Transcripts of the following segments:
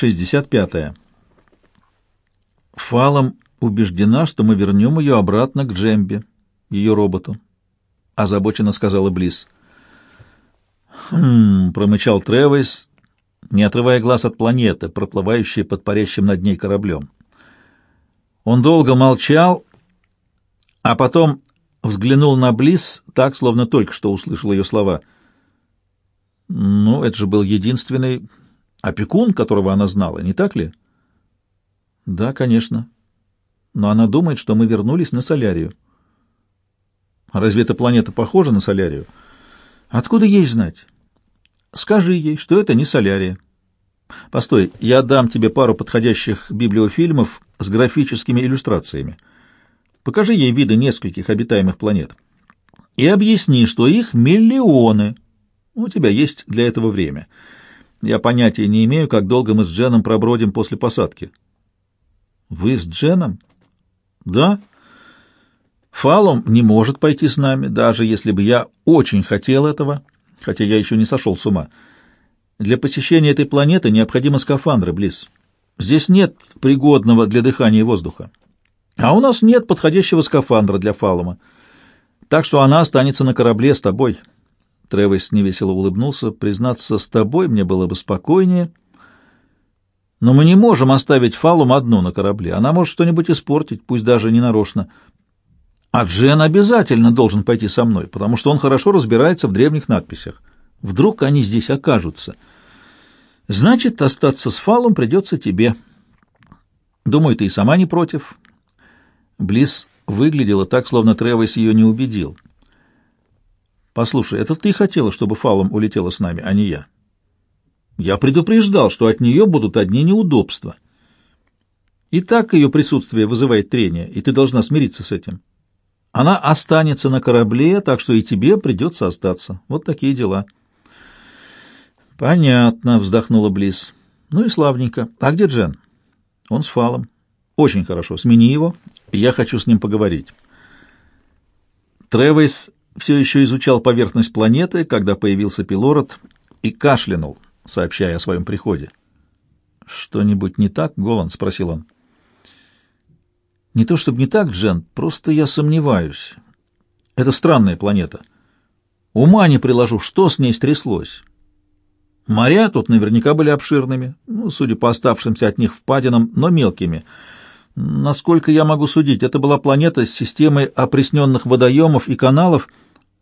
65. Фалом убеждена, что мы вернем ее обратно к Джембе, ее роботу, — озабоченно сказала Близ. «Хм...» — промычал Тревис, не отрывая глаз от планеты, проплывающей под парящим над ней кораблем. Он долго молчал, а потом взглянул на Близ, так, словно только что услышал ее слова. «Ну, это же был единственный опекун, которого она знала, не так ли?» «Да, конечно. Но она думает, что мы вернулись на Солярию». «Разве эта планета похожа на Солярию?» «Откуда ей знать?» «Скажи ей, что это не Солярия». «Постой, я дам тебе пару подходящих библиофильмов с графическими иллюстрациями. Покажи ей виды нескольких обитаемых планет. И объясни, что их миллионы. У тебя есть для этого время». Я понятия не имею, как долго мы с Дженом пробродим после посадки. Вы с Дженом? Да. Фалом не может пойти с нами, даже если бы я очень хотел этого, хотя я еще не сошел с ума. Для посещения этой планеты необходимы скафандры, Близ. Здесь нет пригодного для дыхания воздуха. А у нас нет подходящего скафандра для Фалома. Так что она останется на корабле с тобой. Тревис невесело улыбнулся. «Признаться, с тобой мне было бы спокойнее. Но мы не можем оставить Фалум одну на корабле. Она может что-нибудь испортить, пусть даже не нарочно. А Джен обязательно должен пойти со мной, потому что он хорошо разбирается в древних надписях. Вдруг они здесь окажутся. Значит, остаться с Фалум придется тебе. Думаю, ты и сама не против». Близ выглядела так, словно Тревис ее не убедил. Послушай, это ты хотела, чтобы Фалом улетела с нами, а не я. Я предупреждал, что от нее будут одни неудобства. И так ее присутствие вызывает трение, и ты должна смириться с этим. Она останется на корабле, так что и тебе придется остаться. Вот такие дела. Понятно, вздохнула Близ. Ну и славненько. А где Джен? Он с Фалом. Очень хорошо. Смени его. Я хочу с ним поговорить. Тревис все еще изучал поверхность планеты, когда появился Пилород и кашлянул, сообщая о своем приходе. «Что-нибудь не так, Голан?» — спросил он. «Не то чтобы не так, Джен, просто я сомневаюсь. Это странная планета. Ума не приложу, что с ней стряслось. Моря тут наверняка были обширными, ну, судя по оставшимся от них впадинам, но мелкими — Насколько я могу судить, это была планета с системой опресненных водоемов и каналов,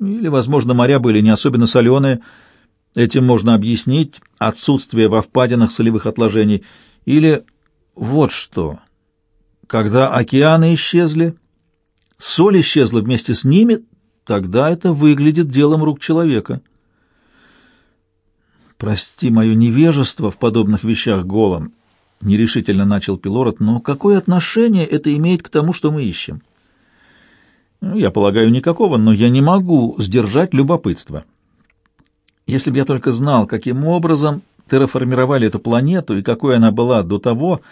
или, возможно, моря были не особенно соленые. Этим можно объяснить отсутствие во впадинах солевых отложений. Или вот что. Когда океаны исчезли, соль исчезла вместе с ними, тогда это выглядит делом рук человека. Прости мое невежество в подобных вещах, Голан. — нерешительно начал Пилород, — но какое отношение это имеет к тому, что мы ищем? Ну, я полагаю, никакого, но я не могу сдержать любопытство. Если бы я только знал, каким образом терраформировали эту планету и какой она была до того,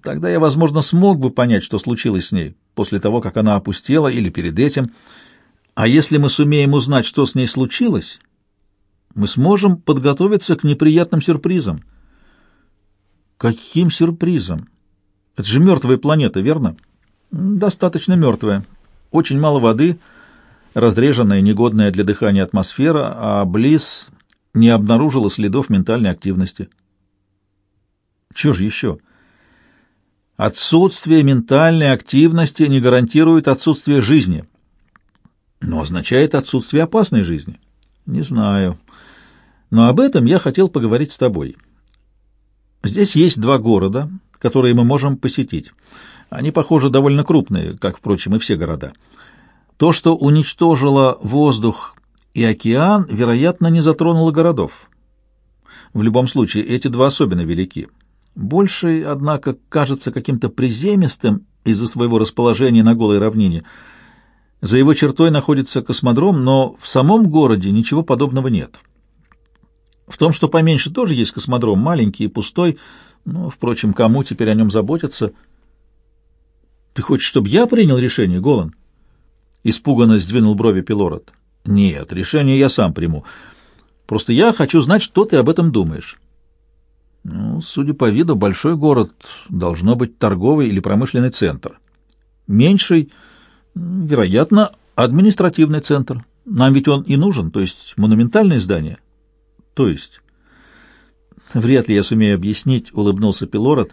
тогда я, возможно, смог бы понять, что случилось с ней после того, как она опустела или перед этим. А если мы сумеем узнать, что с ней случилось, мы сможем подготовиться к неприятным сюрпризам. Каким сюрпризом? Это же мертвая планета, верно? Достаточно мертвая. Очень мало воды, разреженная, негодная для дыхания атмосфера, а Близ не обнаружила следов ментальной активности. Чего же еще? Отсутствие ментальной активности не гарантирует отсутствие жизни, но означает отсутствие опасной жизни. Не знаю. Но об этом я хотел поговорить с тобой. Здесь есть два города, которые мы можем посетить. Они, похоже, довольно крупные, как, впрочем, и все города. То, что уничтожило воздух и океан, вероятно, не затронуло городов. В любом случае, эти два особенно велики. Больший, однако, кажется каким-то приземистым из-за своего расположения на голой равнине. За его чертой находится космодром, но в самом городе ничего подобного нет. В том, что поменьше, тоже есть космодром, маленький и пустой, но, впрочем, кому теперь о нем заботиться? Ты хочешь, чтобы я принял решение, Голан? Испуганно сдвинул брови Пилород. Нет, решение я сам приму. Просто я хочу знать, что ты об этом думаешь. Ну, судя по виду, большой город должно быть торговый или промышленный центр. Меньший, вероятно, административный центр. Нам ведь он и нужен, то есть монументальное здание. То есть... Вряд ли я сумею объяснить, улыбнулся Пилород.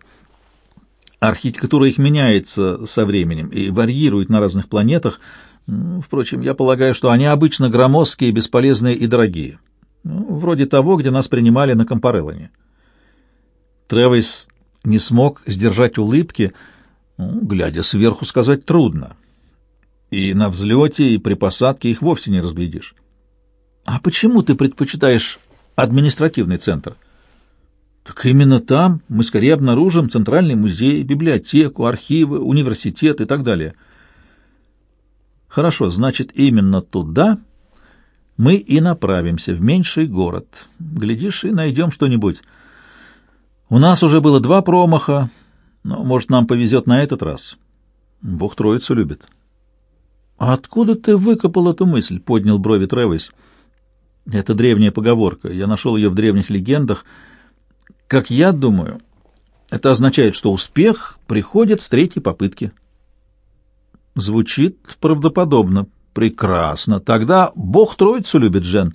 Архитектура их меняется со временем и варьирует на разных планетах. Впрочем, я полагаю, что они обычно громоздкие, бесполезные и дорогие. Ну, вроде того, где нас принимали на Компареллоне. Тревис не смог сдержать улыбки, ну, глядя сверху, сказать трудно. И на взлете, и при посадке их вовсе не разглядишь. А почему ты предпочитаешь административный центр? Так именно там мы скорее обнаружим центральный музей, библиотеку, архивы, университет и так далее. Хорошо, значит, именно туда мы и направимся, в меньший город. Глядишь, и найдем что-нибудь. У нас уже было два промаха, но, может, нам повезет на этот раз. Бог троицу любит. «А откуда ты выкопал эту мысль?» — поднял брови Тревис. «Это древняя поговорка. Я нашел ее в древних легендах. Как я думаю, это означает, что успех приходит с третьей попытки». Звучит правдоподобно. Прекрасно. Тогда Бог троицу любит, Жен.